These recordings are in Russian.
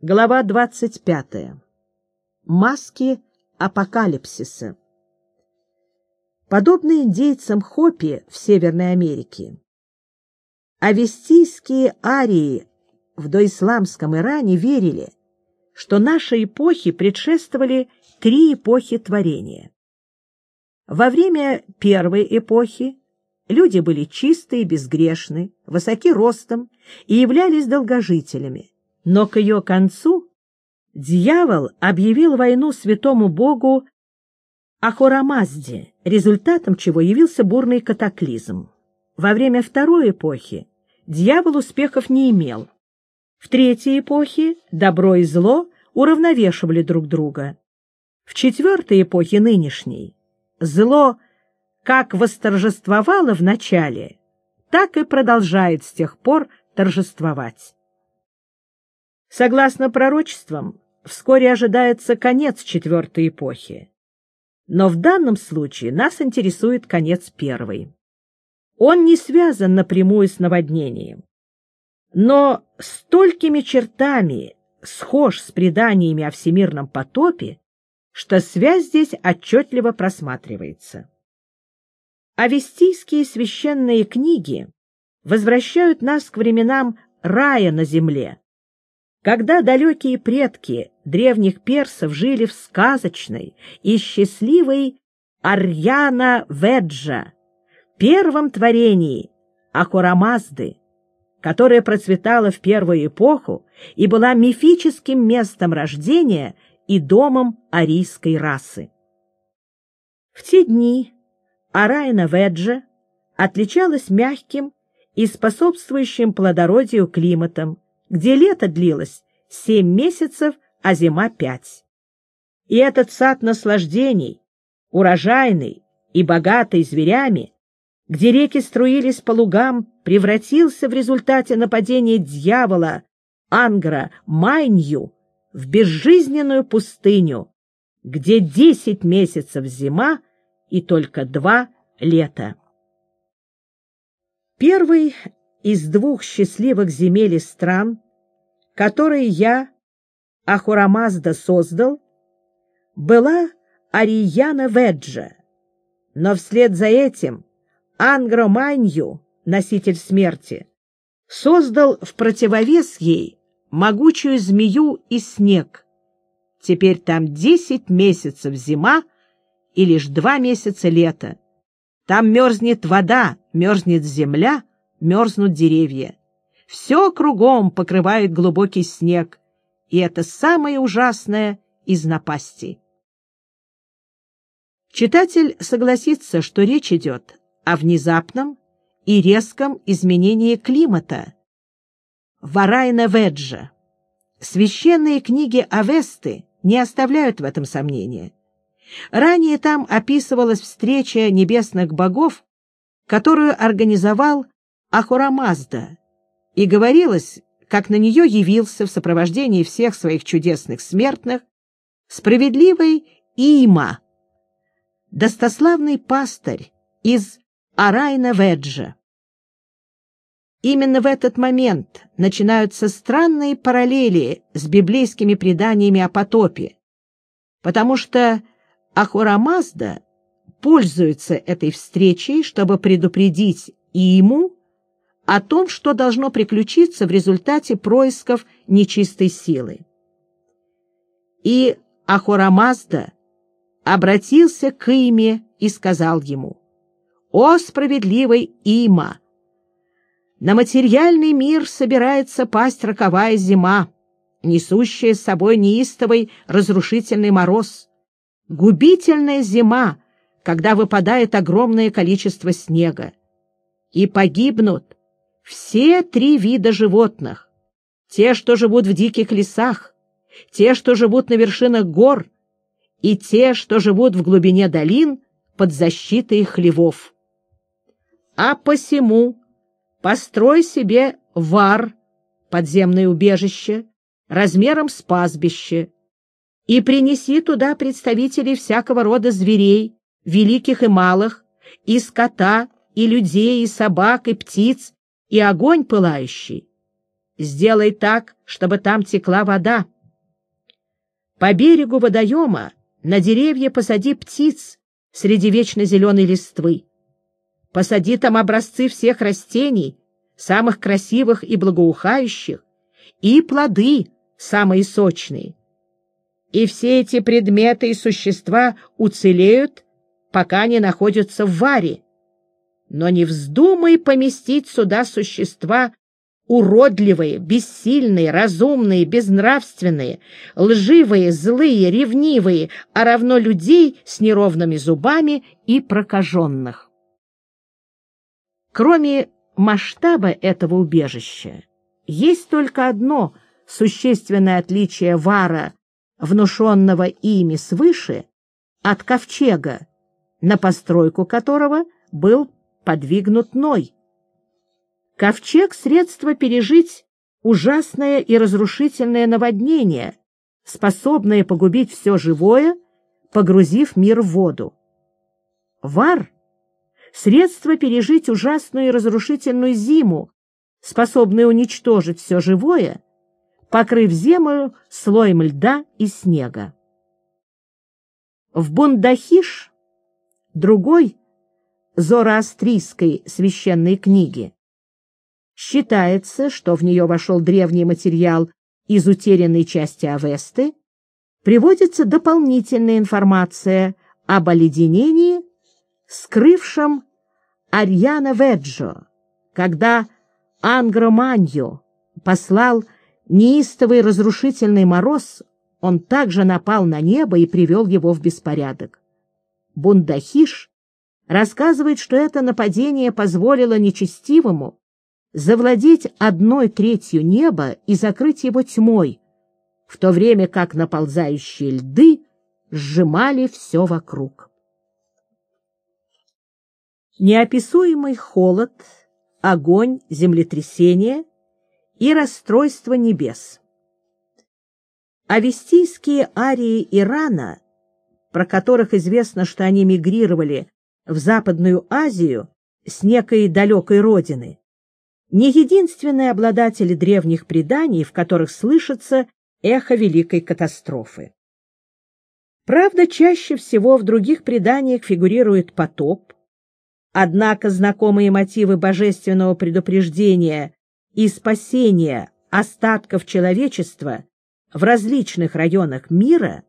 Глава 25. Маски апокалипсиса. Подобно индейцам Хопи в Северной Америке, авестийские арии в доисламском Иране верили, что наши эпохи предшествовали три эпохи творения. Во время первой эпохи люди были чистые, безгрешны, высоки ростом и являлись долгожителями но к ее концу дьявол объявил войну святому богу Ахурамазде, результатом чего явился бурный катаклизм. Во время второй эпохи дьявол успехов не имел. В третьей эпохе добро и зло уравновешивали друг друга. В четвертой эпохе нынешней зло как восторжествовало в начале, так и продолжает с тех пор торжествовать. Согласно пророчествам, вскоре ожидается конец четвертой эпохи. Но в данном случае нас интересует конец первой. Он не связан напрямую с наводнением, но столькими чертами схож с преданиями о всемирном потопе, что связь здесь отчетливо просматривается. Авестийские священные книги возвращают нас к временам рая на земле, когда далекие предки древних персов жили в сказочной и счастливой Арьяна Веджа, первом творении Ахурамазды, которая процветала в первую эпоху и была мифическим местом рождения и домом арийской расы. В те дни Арайна Веджа отличалась мягким и способствующим плодородию климатом, где лето длилось семь месяцев, а зима пять. И этот сад наслаждений, урожайный и богатый зверями, где реки струились по лугам, превратился в результате нападения дьявола Ангра Майнью в безжизненную пустыню, где десять месяцев зима и только два лета. Первый из двух счастливых земель и стран, которые я, Ахурамазда, создал, была Арияна Веджа, но вслед за этим Ангроманью, носитель смерти, создал в противовес ей могучую змею и снег. Теперь там десять месяцев зима и лишь два месяца лета. Там мерзнет вода, мерзнет земля, мерзнут деревья. Все кругом покрывает глубокий снег, и это самое ужасное из напастей. Читатель согласится, что речь идет о внезапном и резком изменении климата. Варайна Веджа. Священные книги Авесты не оставляют в этом сомнения. Ранее там описывалась встреча небесных богов, которую организовал Ахурамазда, и говорилось, как на нее явился в сопровождении всех своих чудесных смертных справедливый Има, достославный пастырь из Арайна Веджа. Именно в этот момент начинаются странные параллели с библейскими преданиями о потопе, потому что Ахурамазда пользуется этой встречей, чтобы предупредить и ему, о том, что должно приключиться в результате происков нечистой силы. И Ахурамазда обратился к Име и сказал ему, «О справедливый Има! На материальный мир собирается пасть роковая зима, несущая с собой неистовый разрушительный мороз, губительная зима, когда выпадает огромное количество снега, и погибнут все три вида животных. Те, что живут в диких лесах, те, что живут на вершинах гор, и те, что живут в глубине долин под защитой хлевов. А посему построй себе вар, подземное убежище, размером с пастбище, и принеси туда представителей всякого рода зверей, великих и малых, и скота, и людей, и собак, и птиц, и огонь пылающий. сделай так, чтобы там текла вода. По берегу водоема на деревья посади птиц среди вечно зеленой листвы. Посади там образцы всех растений, самых красивых и благоухающих, и плоды самые сочные. И все эти предметы и существа уцелеют, пока не находятся в варе. Но не вздумай поместить сюда существа уродливые, бессильные, разумные, безнравственные, лживые, злые, ревнивые, а равно людей с неровными зубами и прокаженных. Кроме масштаба этого убежища, есть только одно существенное отличие вара, внушенного ими свыше, от ковчега, на постройку которого был подвигнут Ной. Ковчег — средство пережить ужасное и разрушительное наводнение, способное погубить все живое, погрузив мир в воду. Вар — средство пережить ужасную и разрушительную зиму, способное уничтожить все живое, покрыв землю слоем льда и снега. В Бундахиш, другой зороастрийской священной книги, считается, что в нее вошел древний материал из утерянной части Авесты, приводится дополнительная информация об оледенении, скрывшем Арьяна Веджо, когда Ангроманьо послал неистовый разрушительный мороз, он также напал на небо и привел его в беспорядок. Бундахиш рассказывает, что это нападение позволило нечестивому завладеть одной третью неба и закрыть его тьмой, в то время как наползающие льды сжимали все вокруг. Неописуемый холод — огонь, землетрясение и расстройство небес. Авестийские арии Ирана, про которых известно, что они мигрировали в Западную Азию с некой далекой родины, не единственные обладатели древних преданий, в которых слышится эхо великой катастрофы. Правда, чаще всего в других преданиях фигурирует потоп, Однако знакомые мотивы божественного предупреждения и спасения остатков человечества в различных районах мира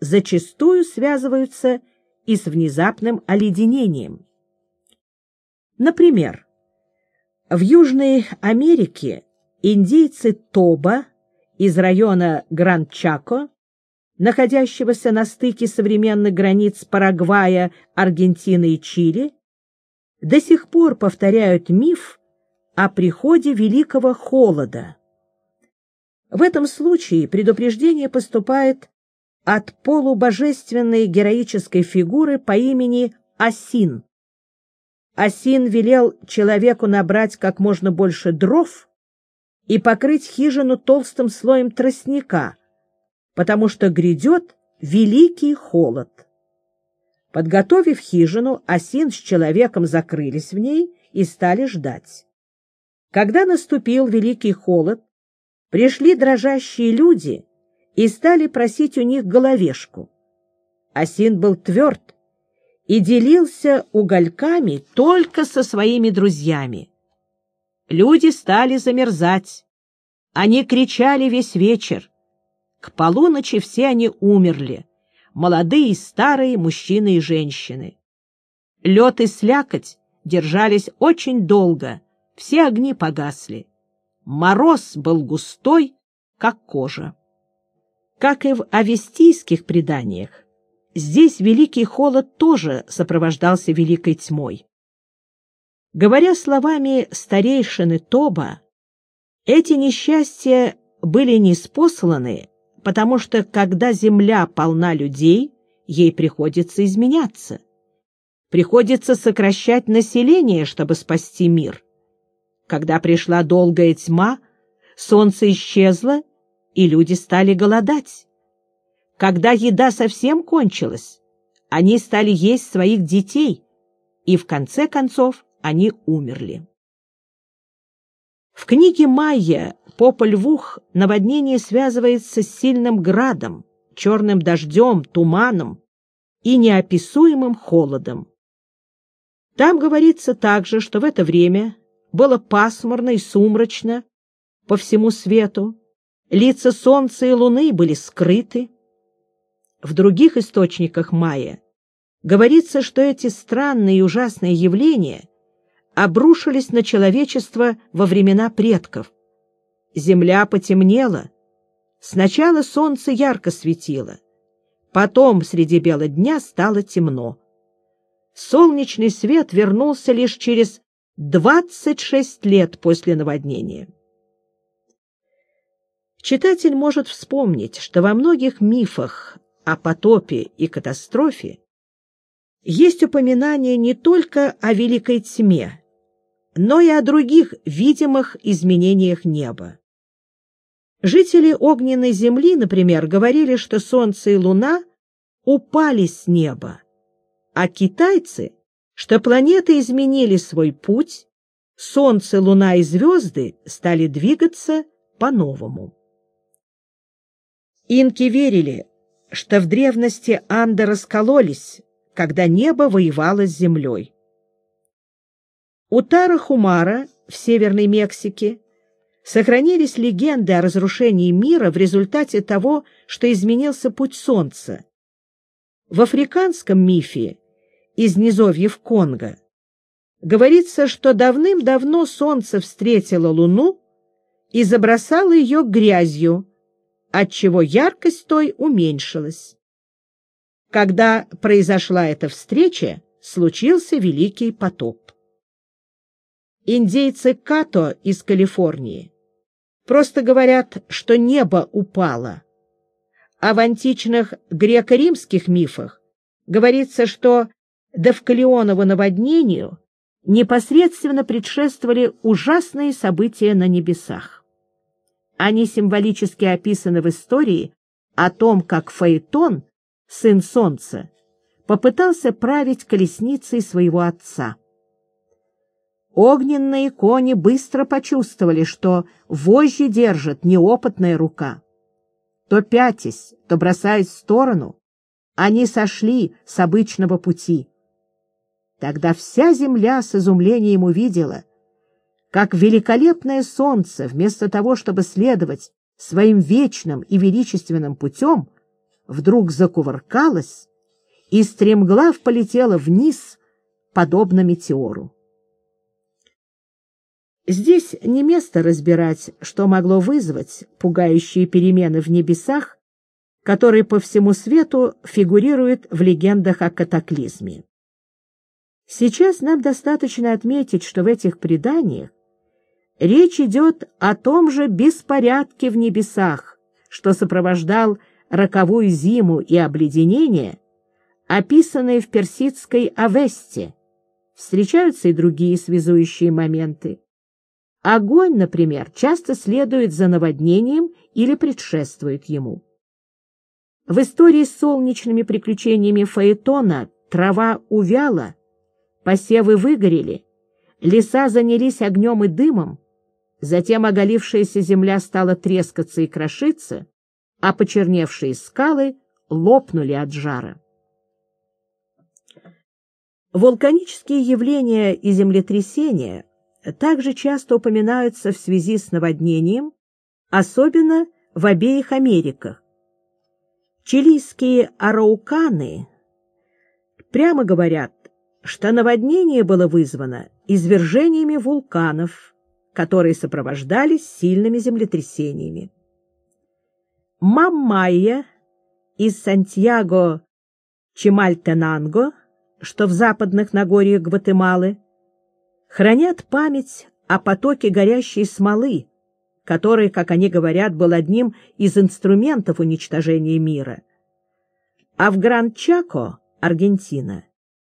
зачастую связываются и с внезапным оледенением. Например, в Южной Америке индейцы Тоба из района Гранд-Чако, находящегося на стыке современных границ Парагвая, Аргентины и Чили, до сих пор повторяют миф о приходе великого холода. В этом случае предупреждение поступает от полубожественной героической фигуры по имени Асин. Асин велел человеку набрать как можно больше дров и покрыть хижину толстым слоем тростника, потому что грядет великий холод. Подготовив хижину, Осин с человеком закрылись в ней и стали ждать. Когда наступил великий холод, пришли дрожащие люди и стали просить у них головешку. Осин был тверд и делился угольками только со своими друзьями. Люди стали замерзать. Они кричали весь вечер. К полуночи все они умерли молодые и старые, мужчины и женщины. Лед и слякоть держались очень долго, все огни погасли. Мороз был густой, как кожа. Как и в авестийских преданиях, здесь великий холод тоже сопровождался великой тьмой. Говоря словами старейшины Тоба, эти несчастья были неспосланы потому что, когда земля полна людей, ей приходится изменяться. Приходится сокращать население, чтобы спасти мир. Когда пришла долгая тьма, солнце исчезло, и люди стали голодать. Когда еда совсем кончилась, они стали есть своих детей, и в конце концов они умерли. В книге Майя Пополь Вух наводнение связывается с сильным градом, черным дождем, туманом и неописуемым холодом. Там говорится также, что в это время было пасмурно и сумрачно по всему свету, лица солнца и луны были скрыты. В других источниках Майя говорится, что эти странные и ужасные явления обрушились на человечество во времена предков. Земля потемнела, сначала солнце ярко светило, потом среди бела дня стало темно. Солнечный свет вернулся лишь через 26 лет после наводнения. Читатель может вспомнить, что во многих мифах о потопе и катастрофе есть упоминание не только о великой тьме, но и о других видимых изменениях неба. Жители огненной земли, например, говорили, что солнце и луна упали с неба, а китайцы, что планеты изменили свой путь, солнце, луна и звезды стали двигаться по-новому. Инки верили, что в древности Анды раскололись, когда небо воевало с землей. У Тара-Хумара в Северной Мексике сохранились легенды о разрушении мира в результате того, что изменился путь Солнца. В африканском мифе из низовьев Конго говорится, что давным-давно Солнце встретило Луну и забросало ее грязью, отчего яркость той уменьшилась. Когда произошла эта встреча, случился Великий потоп. Индейцы Като из Калифорнии просто говорят, что небо упало, а в античных греко-римских мифах говорится, что Давкалионову наводнению непосредственно предшествовали ужасные события на небесах. Они символически описаны в истории о том, как Фаэтон, сын солнца, попытался править колесницей своего отца. Огненные кони быстро почувствовали, что вожжи держит неопытная рука. То пятясь, то бросаясь в сторону, они сошли с обычного пути. Тогда вся земля с изумлением увидела — как великолепное солнце, вместо того, чтобы следовать своим вечным и величественным путем, вдруг закувыркалось и стремглав полетела вниз, подобно метеору. Здесь не место разбирать, что могло вызвать пугающие перемены в небесах, которые по всему свету фигурируют в легендах о катаклизме. Сейчас нам достаточно отметить, что в этих преданиях Речь идет о том же беспорядке в небесах, что сопровождал роковую зиму и обледенение, описанные в персидской Авесте. Встречаются и другие связующие моменты. Огонь, например, часто следует за наводнением или предшествует ему. В истории с солнечными приключениями Фаэтона трава увяла, посевы выгорели, леса занялись огнем и дымом, Затем оголившаяся земля стала трескаться и крошиться, а почерневшие скалы лопнули от жара. Вулканические явления и землетрясения также часто упоминаются в связи с наводнением, особенно в обеих Америках. Чилийские арауканы прямо говорят, что наводнение было вызвано извержениями вулканов, которые сопровождались сильными землетрясениями. Маммайя из Сантьяго Чемальтенанго, что в западных Нагорьях Гватемалы, хранят память о потоке горящей смолы, который, как они говорят, был одним из инструментов уничтожения мира. А в Гран-Чако, Аргентина,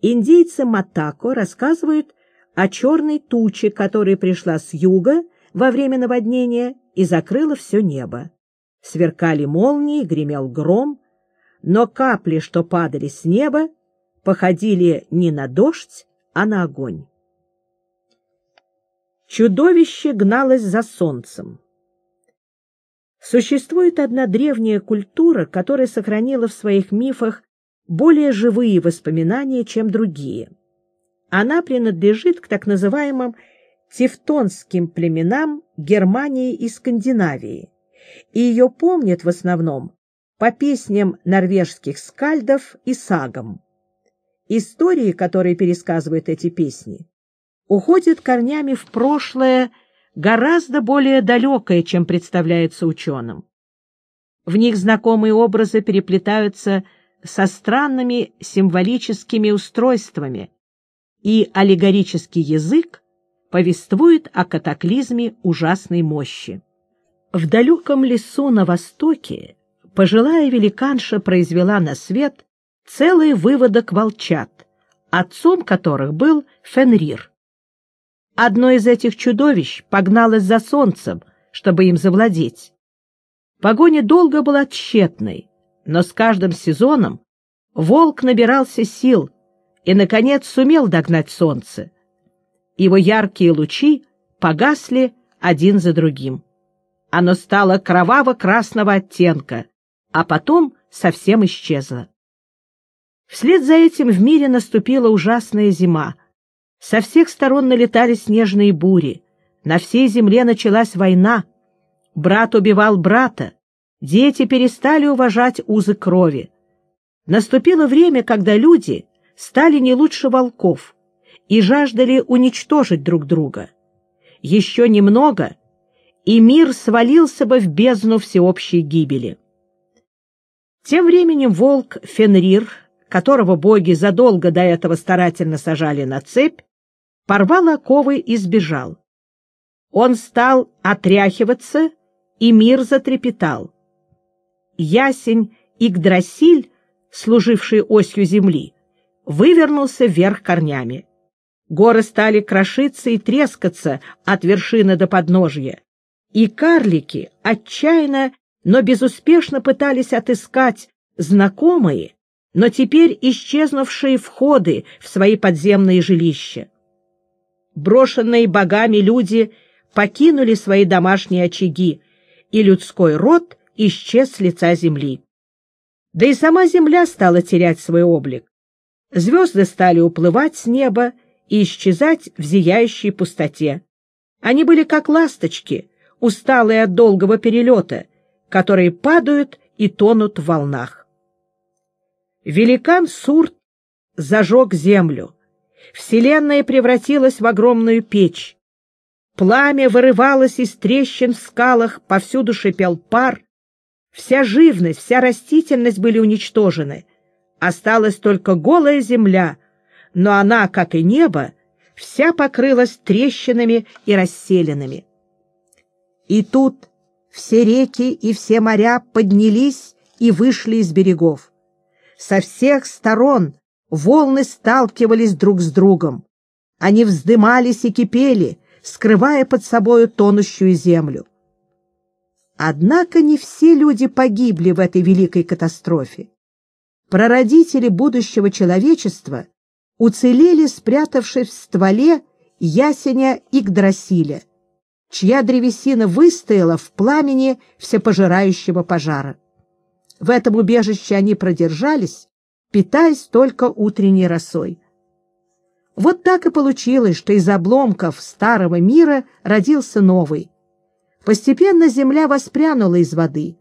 индейцы Матако рассказывают о черной туче, которая пришла с юга во время наводнения и закрыла все небо. Сверкали молнии, гремел гром, но капли, что падали с неба, походили не на дождь, а на огонь. Чудовище гналось за солнцем. Существует одна древняя культура, которая сохранила в своих мифах более живые воспоминания, чем другие. Она принадлежит к так называемым тевтонским племенам Германии и Скандинавии, и ее помнят в основном по песням норвежских скальдов и сагам. Истории, которые пересказывают эти песни, уходят корнями в прошлое гораздо более далекое, чем представляется ученым. В них знакомые образы переплетаются со странными символическими устройствами, и аллегорический язык повествует о катаклизме ужасной мощи. В далеком лесу на востоке пожилая великанша произвела на свет целый выводок волчат, отцом которых был Фенрир. Одно из этих чудовищ погналось за солнцем, чтобы им завладеть. Погоня долго была тщетной, но с каждым сезоном волк набирался сил и, наконец, сумел догнать солнце. Его яркие лучи погасли один за другим. Оно стало кроваво-красного оттенка, а потом совсем исчезло. Вслед за этим в мире наступила ужасная зима. Со всех сторон налетали снежные бури. На всей земле началась война. Брат убивал брата. Дети перестали уважать узы крови. Наступило время, когда люди стали не лучше волков и жаждали уничтожить друг друга. Еще немного, и мир свалился бы в бездну всеобщей гибели. Тем временем волк Фенрир, которого боги задолго до этого старательно сажали на цепь, порвал оковы и сбежал. Он стал отряхиваться, и мир затрепетал. Ясень Игдрасиль, служивший осью земли, вывернулся вверх корнями. Горы стали крошиться и трескаться от вершины до подножья, и карлики отчаянно но безуспешно пытались отыскать знакомые, но теперь исчезнувшие входы в свои подземные жилища. Брошенные богами люди покинули свои домашние очаги, и людской род исчез с лица земли. Да и сама земля стала терять свой облик. Звезды стали уплывать с неба и исчезать в зияющей пустоте. Они были как ласточки, усталые от долгого перелета, которые падают и тонут в волнах. Великан Сурт зажег землю. Вселенная превратилась в огромную печь. Пламя вырывалось из трещин в скалах, повсюду шипел пар. Вся живность, вся растительность были уничтожены. Осталась только голая земля, но она, как и небо, вся покрылась трещинами и расселенными. И тут все реки и все моря поднялись и вышли из берегов. Со всех сторон волны сталкивались друг с другом. Они вздымались и кипели, скрывая под собою тонущую землю. Однако не все люди погибли в этой великой катастрофе. Прародители будущего человечества уцелели, спрятавшись в стволе ясеня Игдрасиля, чья древесина выстояла в пламени всепожирающего пожара. В этом убежище они продержались, питаясь только утренней росой. Вот так и получилось, что из обломков старого мира родился новый. Постепенно земля воспрянула из воды,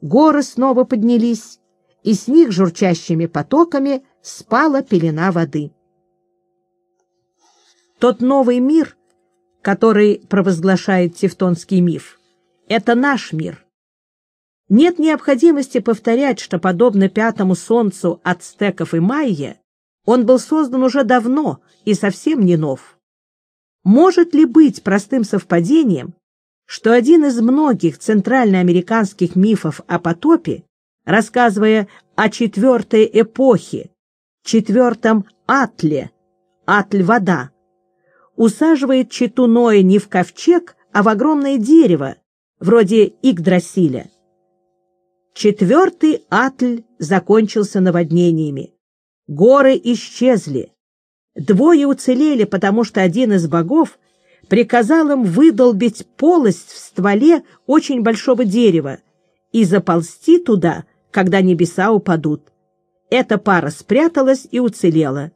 горы снова поднялись, и с них журчащими потоками спала пелена воды. Тот новый мир который провозглашает тевтонский миф. Это наш мир. Нет необходимости повторять, что, подобно пятому солнцу ацтеков и майя, он был создан уже давно и совсем не нов. Может ли быть простым совпадением, что один из многих центральноамериканских мифов о потопе, рассказывая о четвертой эпохе, четвертом атле, атль-вода, усаживает читу Ноя не в ковчег, а в огромное дерево, вроде Игдрасиля. Четвертый атль закончился наводнениями. Горы исчезли. Двое уцелели, потому что один из богов приказал им выдолбить полость в стволе очень большого дерева и заползти туда, когда небеса упадут. Эта пара спряталась и уцелела.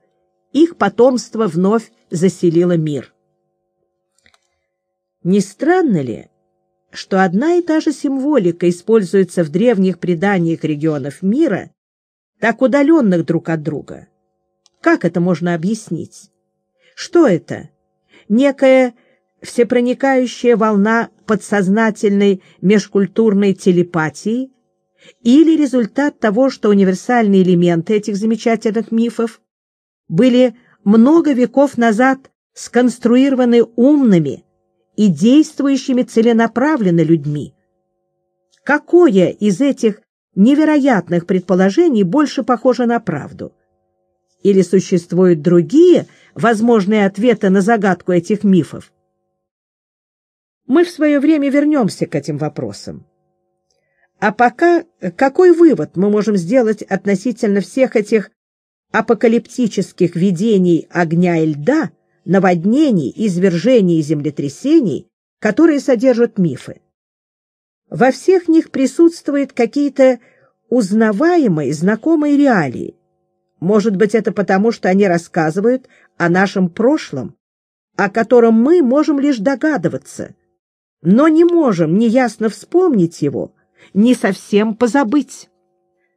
Их потомство вновь заселило мир. Не странно ли, что одна и та же символика используется в древних преданиях регионов мира, так удаленных друг от друга? Как это можно объяснить? Что это? Некая всепроникающая волна подсознательной межкультурной телепатии или результат того, что универсальные элементы этих замечательных мифов были много веков назад сконструированы умными и действующими целенаправленно людьми. Какое из этих невероятных предположений больше похоже на правду? Или существуют другие возможные ответы на загадку этих мифов? Мы в свое время вернемся к этим вопросам. А пока какой вывод мы можем сделать относительно всех этих апокалиптических видений огня и льда, наводнений, извержений и землетрясений, которые содержат мифы? Во всех них присутствуют какие-то узнаваемые, знакомые реалии. Может быть, это потому, что они рассказывают о нашем прошлом, о котором мы можем лишь догадываться, но не можем ни ясно вспомнить его, ни совсем позабыть.